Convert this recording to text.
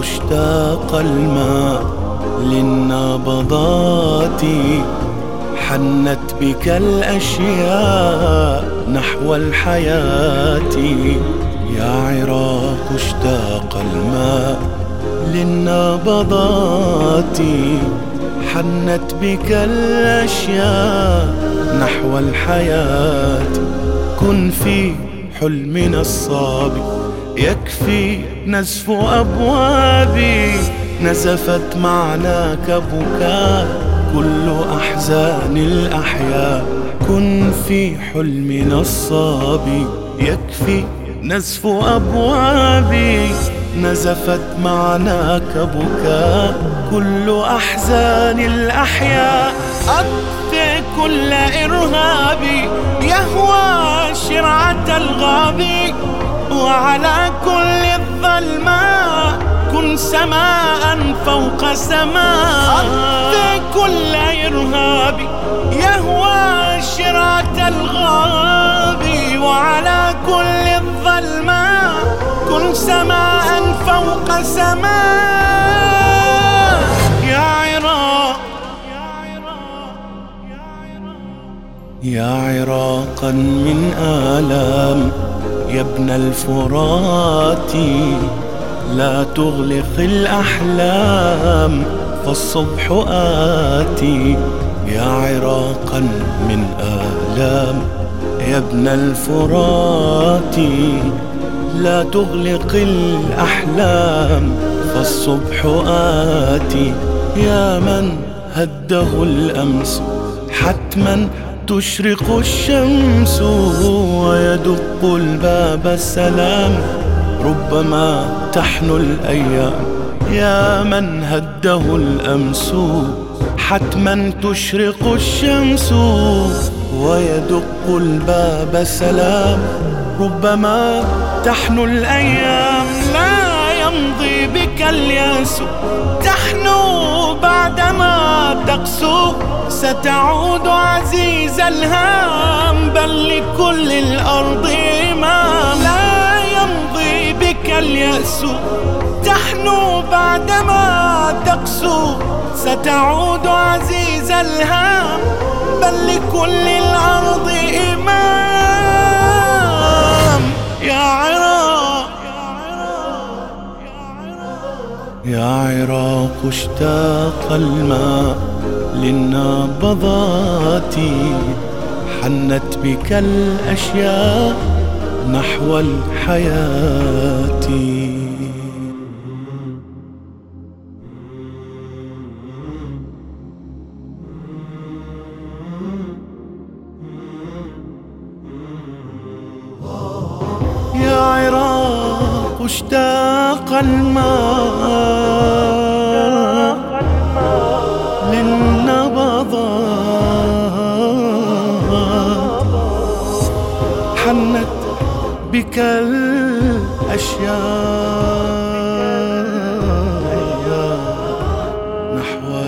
تشتاق الماء للنابضات حنت بك الأشياء نحو الحياة. يا عراق اشتاق الماء للنابضات حنت بك الأشياء نحو الحياة. كن في حلمنا الصابي يكفي نزف أبوابي نزفت معناك بكاء. كل أحزان الأحياء كن في حلم نصابي يكفي نزف أبوابي نزفت معناك بكاء. كل أحزان الأحياء أطفئ كل إرهابي. يهوى شرعة الغابي. وعلى كل الظلماء كن سماء فوق سماء. كل إرهاب يهوى شراة الغاب. وعلى كل الظلماء كن سماء فوق سماء. يا عراق يا عراقا من آلام. يا ابن الفرات لا تغلق الأحلام فالصبح آتي يا عراقا من آلام. يا ابن الفرات لا تغلق الأحلام فالصبح آتي يا من هده الأمس حتما تشرق الشمس ويدق الباب السلام ربما تحنو الأيام. يا من هده الأمس حتما تشرق الشمس ويدق الباب سلام ربما تحنو الأيام. لا يمضي بك الياس. تحنو تقسو ستعود عزيز الهام بل لكل الأرض إمام. لا يمضي بك اليأس تحنو بعدما تقسو ستعود عزيز الهام بل لكل الأرض إمام. يا عراق يا عراق اشتاق الماء. للنبضات حنت بك الأشياء نحو الحياة. يا عراق اشتاق الماء تحنت بك الأشياء. نحوها